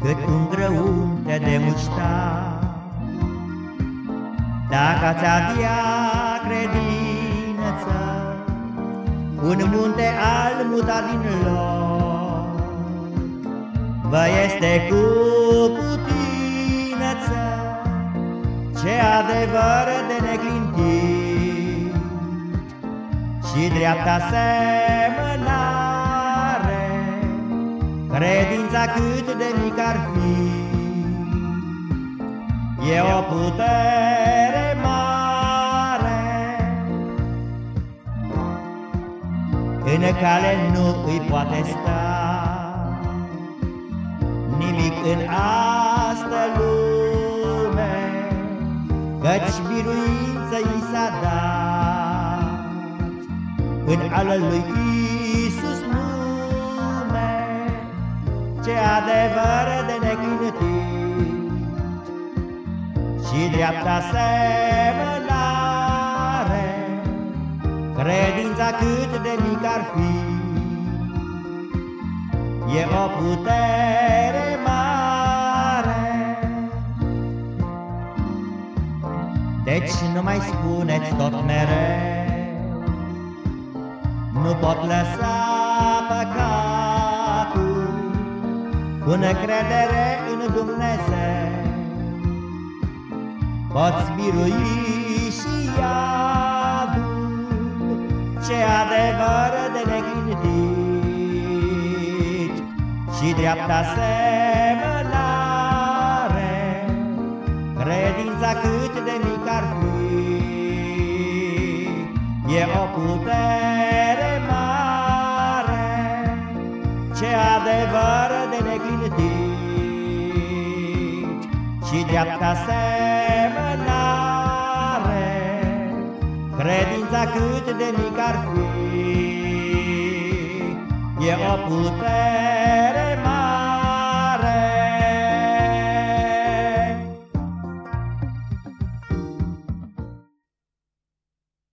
Cât un grăunte de muștar Dacă ați avea credință Un munte al mutat din loc Vă este cu putință Ce adevăr de neclintit. Și dreapta semănare Credința cât de mic ar fi E o putere mare. În cale nu îi poate sta Nimic în asta lume Căci biruință i s-a dat În ală lui adevăr de neclintit. Și dreapta semănare, credința cât de mic ar fi, E o putere mare. Deci nu mai spuneți tot mereu, Nu pot lăsa păcat, cu necredere în Dumnezeu. Poți birui și iadul Ce adevăr de neclintit Și dreapta semănare Credința cât de mic ar fi. E o putere Și dreapta semănare Credința cât de mic ar fi E o putere